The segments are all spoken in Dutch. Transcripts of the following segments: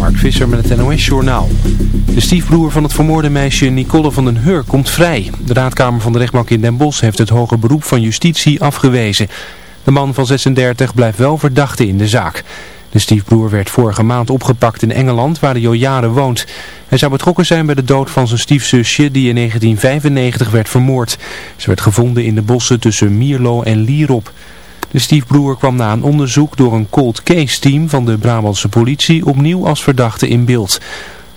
Mark Visser met het NOS-journaal. De stiefbroer van het vermoorde meisje Nicole van den Heur komt vrij. De raadkamer van de rechtbank in Den Bosch heeft het hoger beroep van justitie afgewezen. De man van 36 blijft wel verdachte in de zaak. De stiefbroer werd vorige maand opgepakt in Engeland, waar hij al jaren woont. Hij zou betrokken zijn bij de dood van zijn stiefzusje, die in 1995 werd vermoord. Ze werd gevonden in de bossen tussen Mierlo en Lierop. De stiefbroer kwam na een onderzoek door een cold case team van de Brabantse politie opnieuw als verdachte in beeld.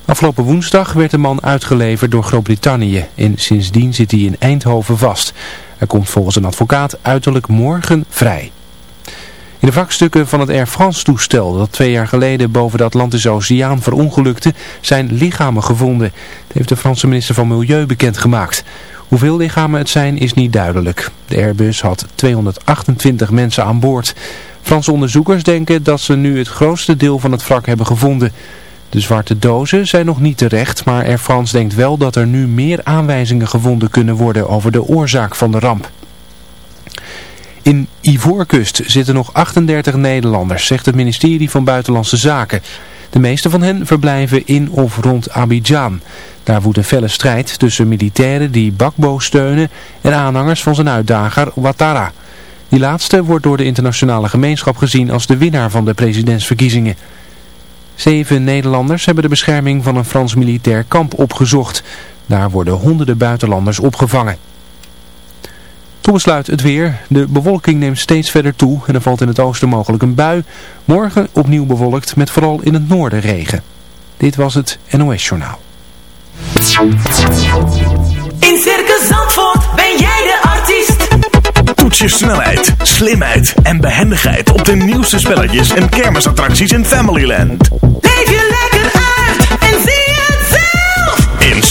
Afgelopen woensdag werd de man uitgeleverd door Groot-Brittannië en sindsdien zit hij in Eindhoven vast. Hij komt volgens een advocaat uiterlijk morgen vrij. In de wrakstukken van het Air France toestel dat twee jaar geleden boven de Atlantische Oceaan verongelukte zijn lichamen gevonden. Dat heeft de Franse minister van Milieu bekendgemaakt. Hoeveel lichamen het zijn is niet duidelijk. De Airbus had 228 mensen aan boord. Franse onderzoekers denken dat ze nu het grootste deel van het wrak hebben gevonden. De zwarte dozen zijn nog niet terecht, maar Air France denkt wel dat er nu meer aanwijzingen gevonden kunnen worden over de oorzaak van de ramp. In Ivoorkust zitten nog 38 Nederlanders, zegt het ministerie van Buitenlandse Zaken. De meeste van hen verblijven in of rond Abidjan. Daar woedt een felle strijd tussen militairen die Bakbo steunen en aanhangers van zijn uitdager Ouattara. Die laatste wordt door de internationale gemeenschap gezien als de winnaar van de presidentsverkiezingen. Zeven Nederlanders hebben de bescherming van een Frans militair kamp opgezocht. Daar worden honderden buitenlanders opgevangen. Tot besluit het weer. De bewolking neemt steeds verder toe en er valt in het oosten mogelijk een bui. Morgen opnieuw bewolkt met vooral in het noorden regen. Dit was het NOS Journaal. In Circus Zandvoort ben jij de artiest. Toets je snelheid, slimheid en behendigheid op de nieuwste spelletjes en kermisattracties in Familyland. Leef je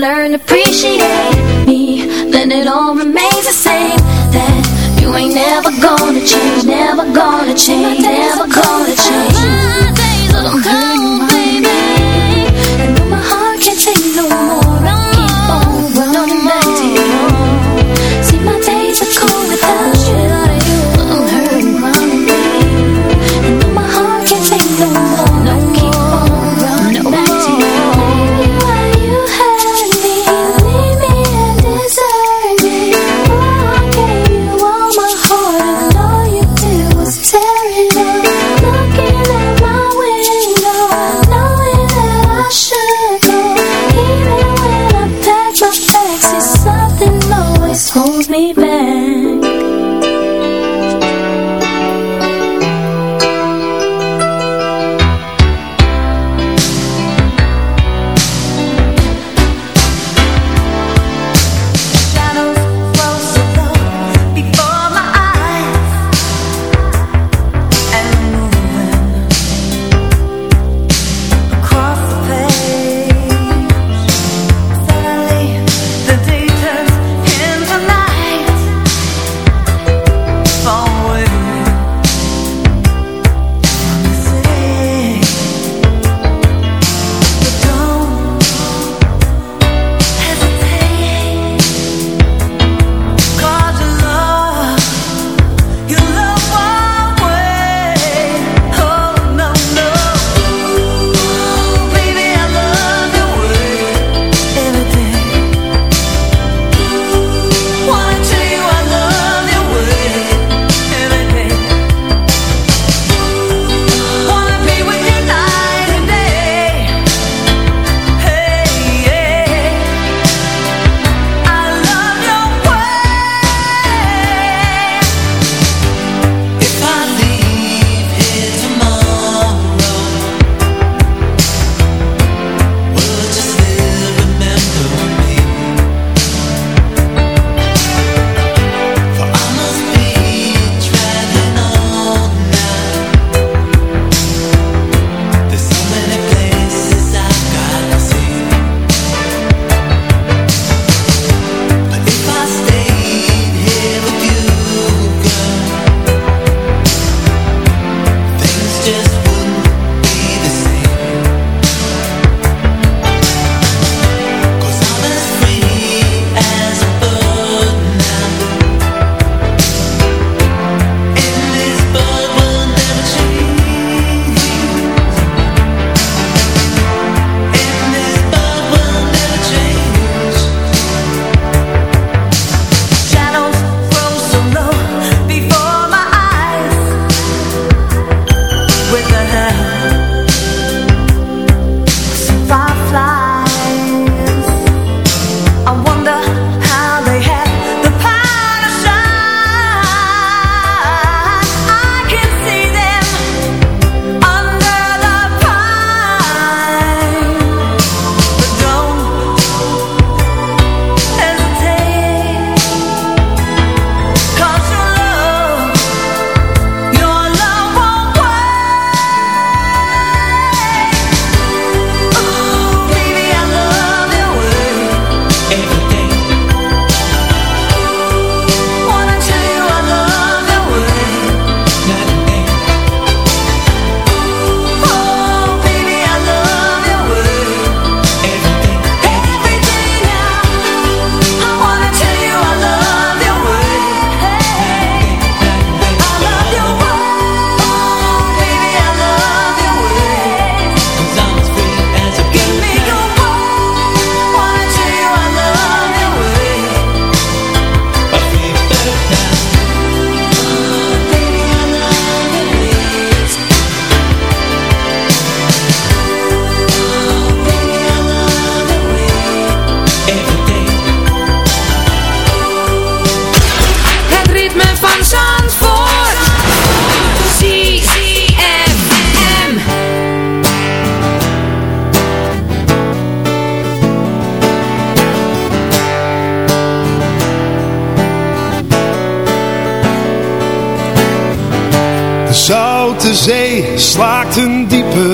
learn to appreciate me, then it all remains the same. That you ain't never gonna change, never gonna change, never gonna change.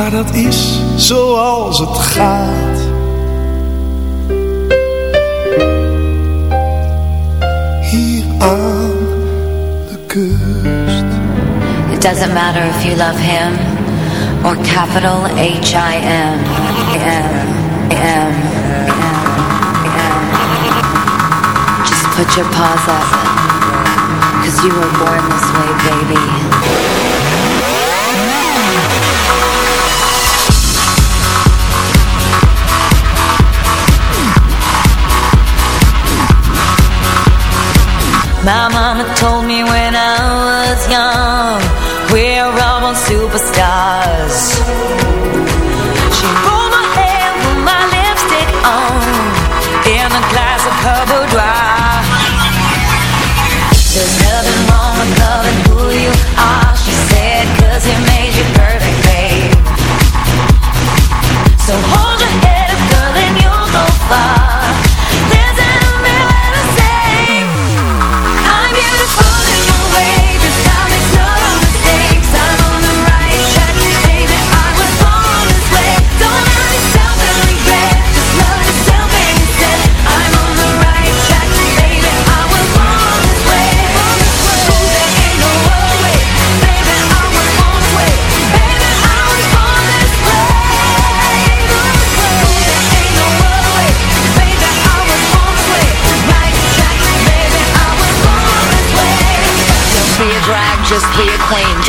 Maar dat is zoals het gaat Hier aan de kust It doesn't matter if you love him or capital H-I-M. M, M, M, M. Just put your paws up. Cause you were born this way, baby. Told me when I was young, we're all born superstars. She rolled my hair, put my lipstick on, in a glass of her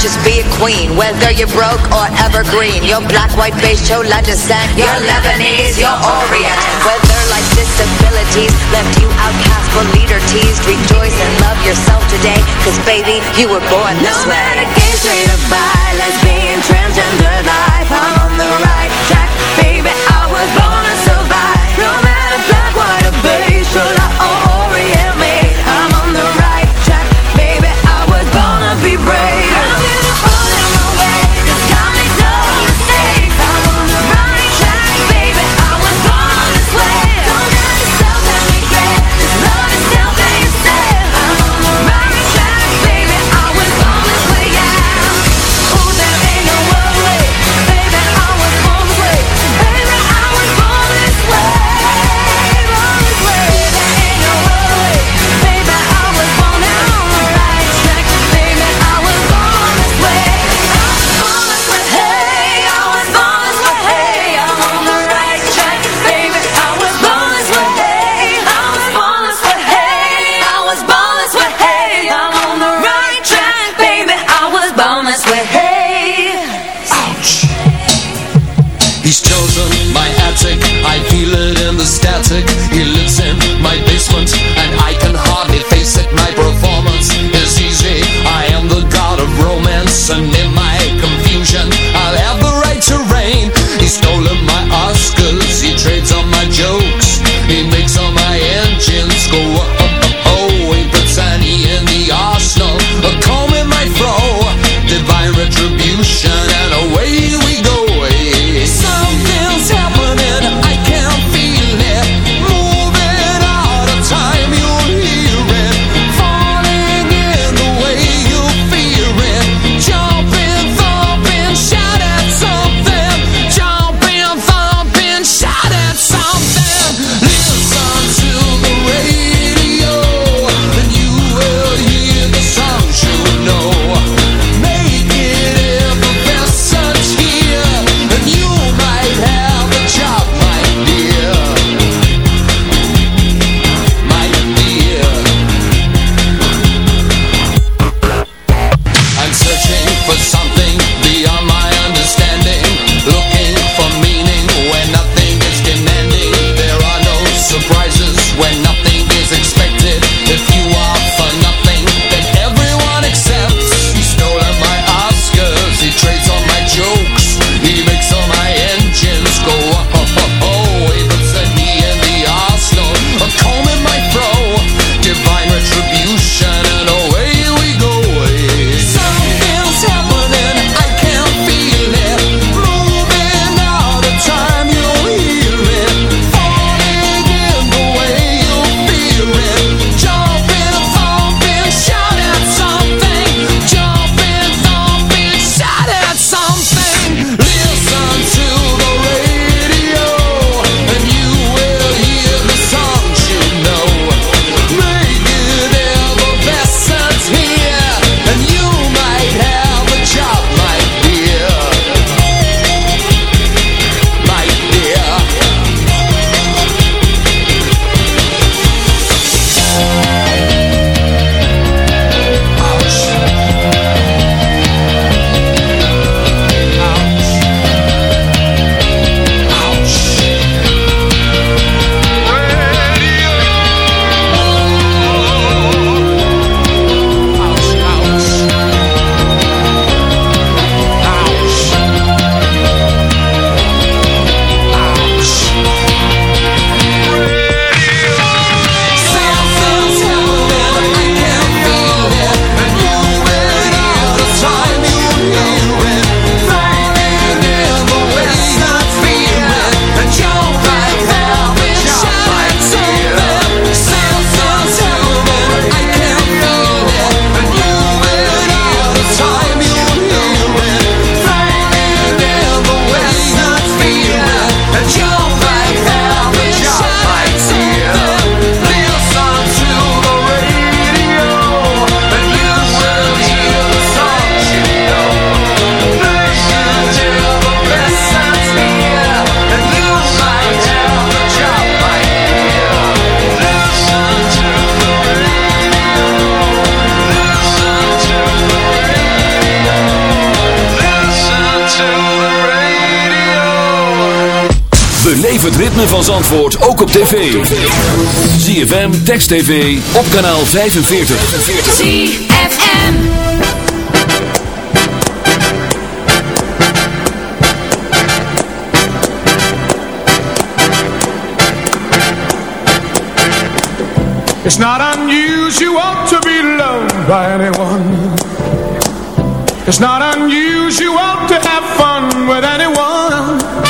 just be a queen Whether you're broke or evergreen. Your black, white, beige, chola descent Your Lebanese, your Orient. Whether life's disabilities Left you outcast for leader teased Rejoice and love yourself today Cause baby, you were born this no way. No matter gay, straight or bi Lesbian, transgender van Zandvoort ook op tv. ZFM, Text TV, op kanaal 45. ZFM It's not unusual to be loved by anyone It's not unusual to have fun with anyone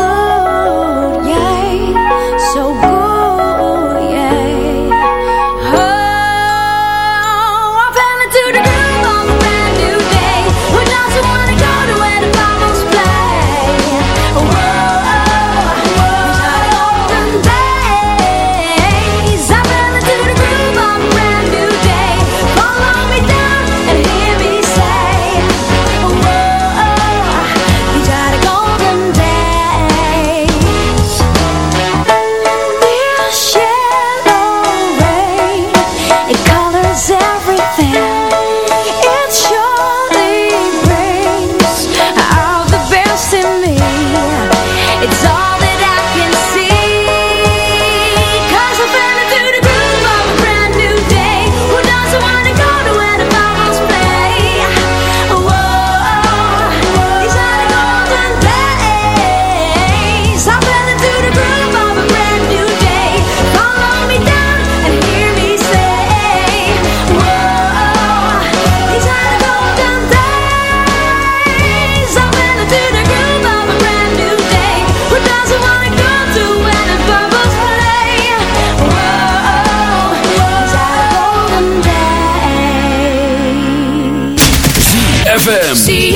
See.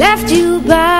left you by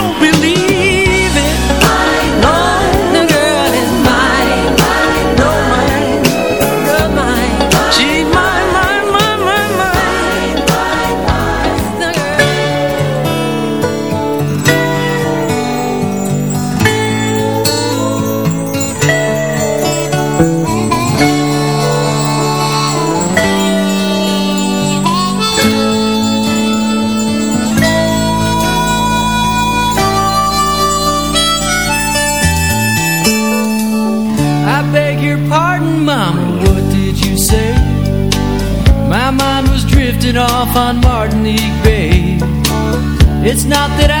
van Martinique Bay. It's not that I